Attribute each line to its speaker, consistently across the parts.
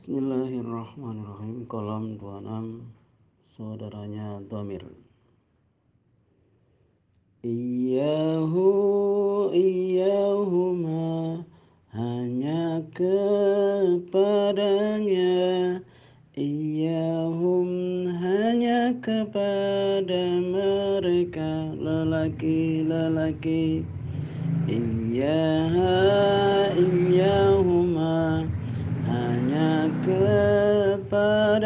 Speaker 1: Bismillahirrahmanirrahim. Kolam 26 Saudaranya Domir Iyahu iyahuma Hanya kepadanya. Iyahum hanya kepada mereka Lelaki-lelaki. Iyaha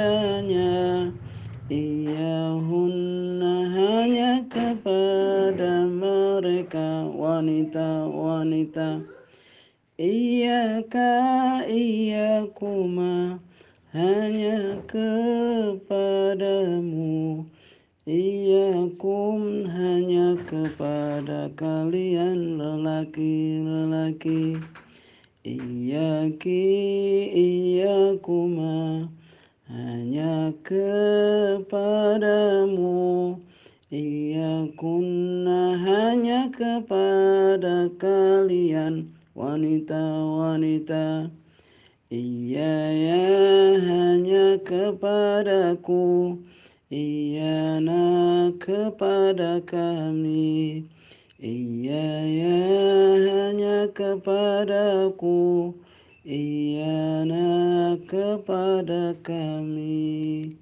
Speaker 1: kepadanya. Iyahunna hanya kepada mereka wanita-wanita. Iyaka iyakuma hanya kepadamu. Iyakum hanya kepada kalian lelaki-lelaki. Iyaki iyakuma kepadamu. Iyakunna hanya kepada kalian wanita-wanita. Iya ya hanya kepadaku. Iyana kepada kami. Iya ya hanya kepadaku Iyana kepada kami